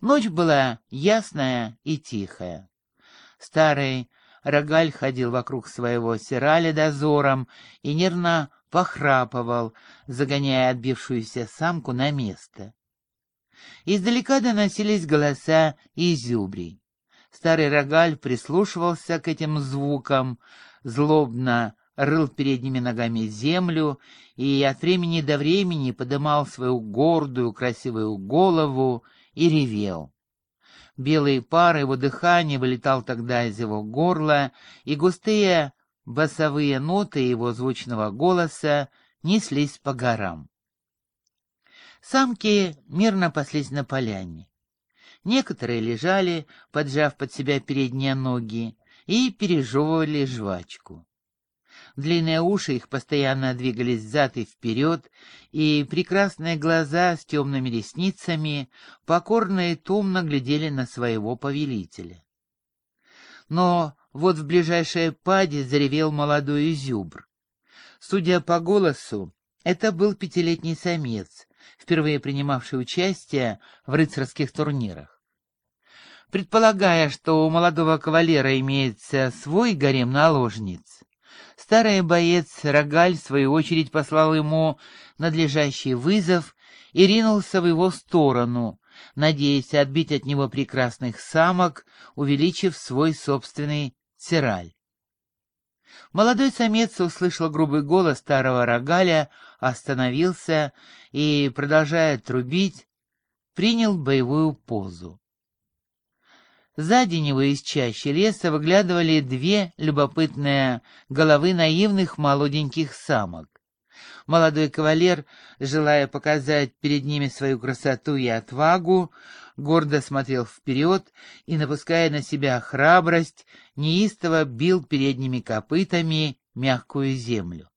Ночь была ясная и тихая. Старый рогаль ходил вокруг своего сираля дозором и нервно похрапывал, загоняя отбившуюся самку на место. Издалека доносились голоса изюбрей. Старый рогаль прислушивался к этим звукам, злобно рыл передними ногами землю и от времени до времени подымал свою гордую красивую голову и ревел. Белый пар его дыхания вылетал тогда из его горла, и густые басовые ноты его звучного голоса неслись по горам. Самки мирно паслись на поляне. Некоторые лежали, поджав под себя передние ноги, и пережевывали жвачку. Длинные уши их постоянно двигались взад и вперед, и прекрасные глаза с темными ресницами покорно и томно глядели на своего повелителя. Но вот в ближайшей паде заревел молодой зюбр. Судя по голосу, это был пятилетний самец, впервые принимавший участие в рыцарских турнирах. Предполагая, что у молодого кавалера имеется свой гарем наложниц, Старый боец Рогаль, в свою очередь, послал ему надлежащий вызов и ринулся в его сторону, надеясь отбить от него прекрасных самок, увеличив свой собственный цираль. Молодой самец услышал грубый голос старого рогаля, остановился и, продолжая трубить, принял боевую позу. Сзади него из чащи леса выглядывали две любопытные головы наивных молоденьких самок. Молодой кавалер, желая показать перед ними свою красоту и отвагу, гордо смотрел вперед и, напуская на себя храбрость, неистово бил передними копытами мягкую землю.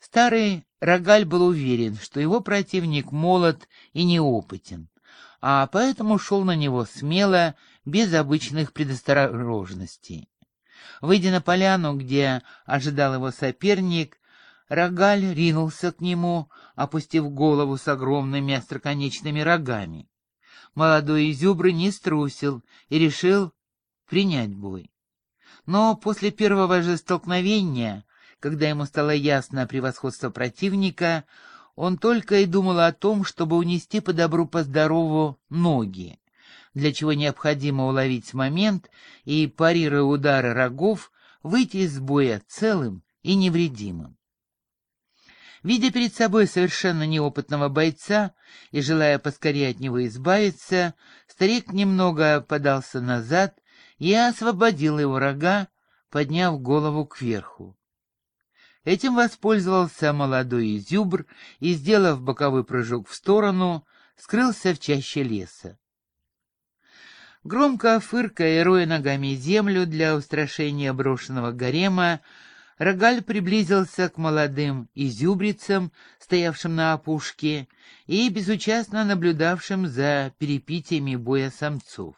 Старый Рогаль был уверен, что его противник молод и неопытен а поэтому шел на него смело, без обычных предосторожностей. Выйдя на поляну, где ожидал его соперник, Рогаль ринулся к нему, опустив голову с огромными остроконечными рогами. Молодой изюбры не струсил и решил принять бой. Но после первого же столкновения, когда ему стало ясно превосходство противника, он только и думал о том, чтобы унести по добру по здорову ноги, для чего необходимо уловить момент и, парируя удары рогов, выйти из боя целым и невредимым. Видя перед собой совершенно неопытного бойца и желая поскорее от него избавиться, старик немного подался назад и освободил его рога, подняв голову кверху. Этим воспользовался молодой изюбр и, сделав боковой прыжок в сторону, скрылся в чаще леса. Громко фыркая и роя ногами землю для устрашения брошенного гарема, Рогаль приблизился к молодым изюбрицам, стоявшим на опушке, и безучастно наблюдавшим за перепитиями боя самцов.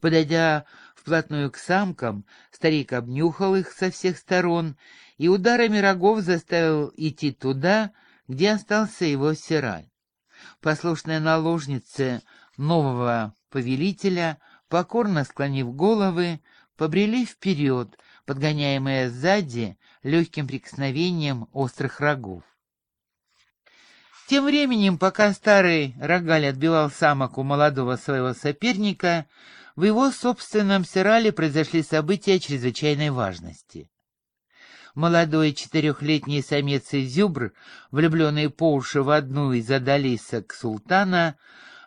Подойдя вплотную к самкам, старик обнюхал их со всех сторон и ударами рогов заставил идти туда, где остался его сираль. Послушная наложница нового повелителя, покорно склонив головы, побрели вперед, подгоняемые сзади легким прикосновением острых рогов. Тем временем, пока старый рогаль отбивал самок у молодого своего соперника, в его собственном сирале произошли события чрезвычайной важности молодой четырехлетний самец Изюбр, влюбленный по уши в одну из одолисок султана,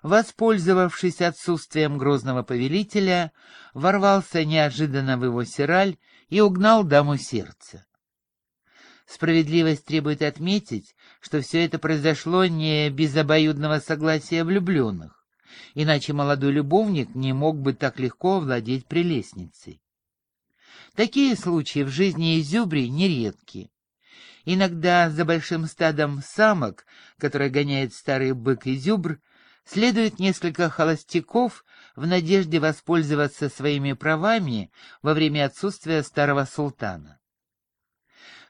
воспользовавшись отсутствием грозного повелителя, ворвался неожиданно в его сираль и угнал даму сердца. Справедливость требует отметить, что все это произошло не без обоюдного согласия влюбленных, иначе молодой любовник не мог бы так легко овладеть прелестницей. Такие случаи в жизни изюбри нередки. Иногда за большим стадом самок, которые гоняет старый бык изюбр, следует несколько холостяков в надежде воспользоваться своими правами во время отсутствия старого султана.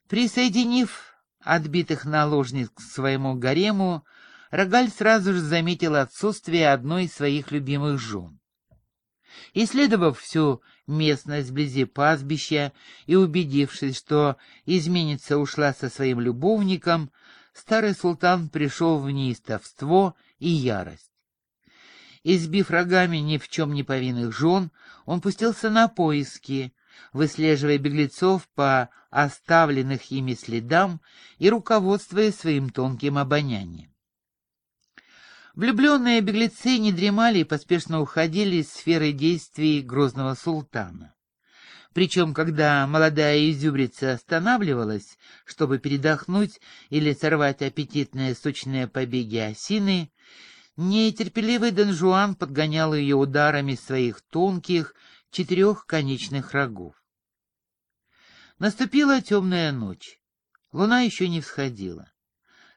Присоединив отбитых наложниц к своему гарему, Рогаль сразу же заметил отсутствие одной из своих любимых жен. Исследовав всю местность вблизи пастбища и убедившись, что изменница ушла со своим любовником, старый султан пришел в неистовство и ярость. Избив рогами ни в чем не повинных жен, он пустился на поиски, выслеживая беглецов по оставленных ими следам и руководствуясь своим тонким обонянием. Влюбленные беглецы не дремали и поспешно уходили из сферы действий грозного султана. Причем, когда молодая изюбрица останавливалась, чтобы передохнуть или сорвать аппетитные сочные побеги осины, нетерпеливый Дон Жуан подгонял ее ударами своих тонких четырехконечных рогов. Наступила темная ночь. Луна еще не всходила.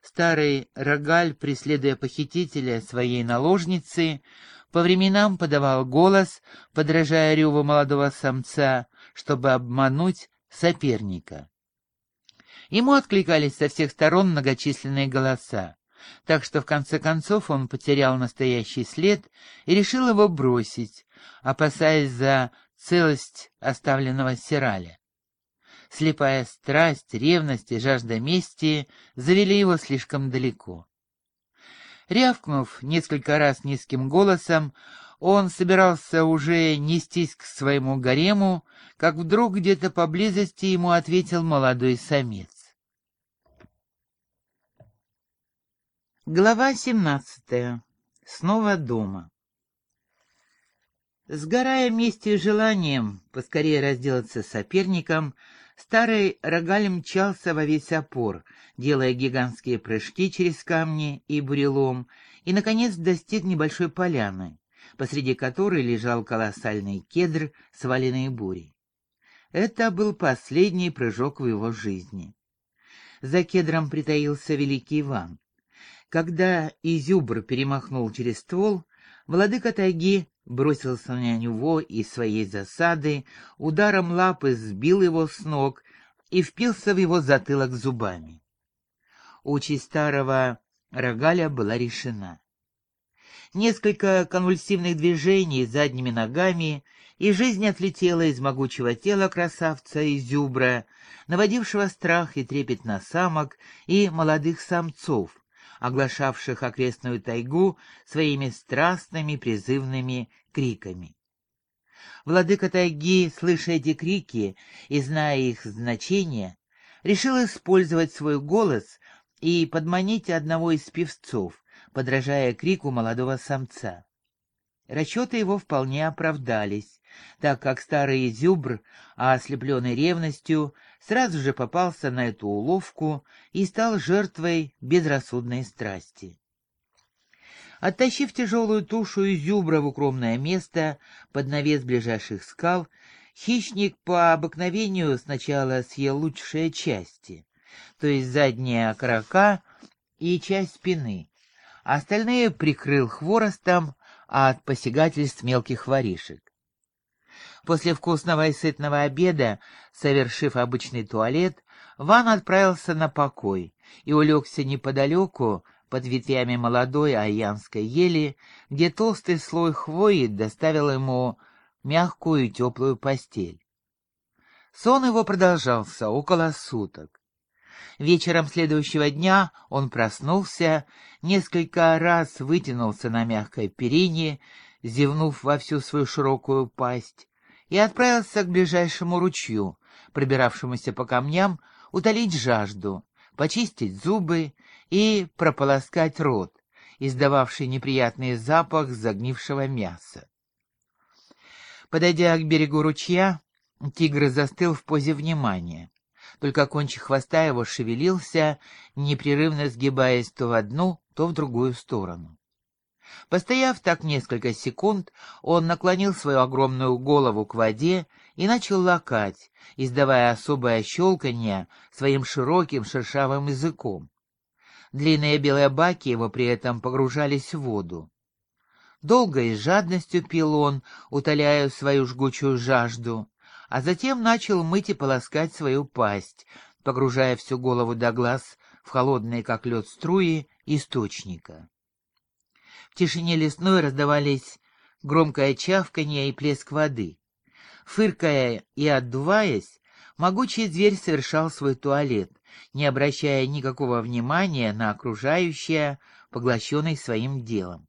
Старый рогаль, преследуя похитителя своей наложницы, по временам подавал голос, подражая реву молодого самца, чтобы обмануть соперника. Ему откликались со всех сторон многочисленные голоса, так что в конце концов он потерял настоящий след и решил его бросить, опасаясь за целость оставленного Сираля. Слепая страсть, ревность и жажда мести завели его слишком далеко. Рявкнув несколько раз низким голосом, он собирался уже нестись к своему гарему, как вдруг где-то поблизости ему ответил молодой самец. Глава семнадцатая. Снова дома. Сгорая местью и желанием поскорее разделаться с соперником, Старый рогаль мчался во весь опор, делая гигантские прыжки через камни и бурелом, и, наконец, достиг небольшой поляны, посреди которой лежал колоссальный кедр, сваленный бурей. Это был последний прыжок в его жизни. За кедром притаился великий Иван. Когда изюбр перемахнул через ствол, владыка тайги бросился на него из своей засады, ударом лапы сбил его с ног и впился в его затылок зубами. Участь старого рогаля была решена. Несколько конвульсивных движений задними ногами, и жизнь отлетела из могучего тела красавца и зюбра, наводившего страх и трепет на самок и молодых самцов, оглашавших окрестную тайгу своими страстными призывными криками. Владыка тайги, слыша эти крики и зная их значение, решил использовать свой голос и подманить одного из певцов, подражая крику молодого самца. Расчеты его вполне оправдались, так как старый зюбр, ослепленный ревностью, сразу же попался на эту уловку и стал жертвой безрассудной страсти. Оттащив тяжелую тушу изюбра в укромное место под навес ближайших скал, хищник по обыкновению сначала съел лучшие части, то есть задняя окорока и часть спины, остальные прикрыл хворостом от посягательств мелких воришек. После вкусного и сытного обеда, совершив обычный туалет, Ван отправился на покой и улегся неподалеку под ветвями молодой аянской ели, где толстый слой хвои доставил ему мягкую и теплую постель. Сон его продолжался около суток. Вечером следующего дня он проснулся, несколько раз вытянулся на мягкой перине, зевнув во всю свою широкую пасть, и отправился к ближайшему ручью, пробиравшемуся по камням, утолить жажду, почистить зубы и прополоскать рот, издававший неприятный запах загнившего мяса. Подойдя к берегу ручья, тигр застыл в позе внимания. Только кончик хвоста его шевелился, непрерывно сгибаясь то в одну, то в другую сторону. Постояв так несколько секунд, он наклонил свою огромную голову к воде и начал лакать, издавая особое щелканье своим широким шершавым языком. Длинные белые баки его при этом погружались в воду. Долго и с жадностью пил он, утоляя свою жгучую жажду, а затем начал мыть и полоскать свою пасть, погружая всю голову до глаз в холодные, как лед, струи источника. В тишине лесной раздавались громкое чавканье и плеск воды. Фыркая и отдуваясь, могучий зверь совершал свой туалет, не обращая никакого внимания на окружающее, поглощенный своим делом.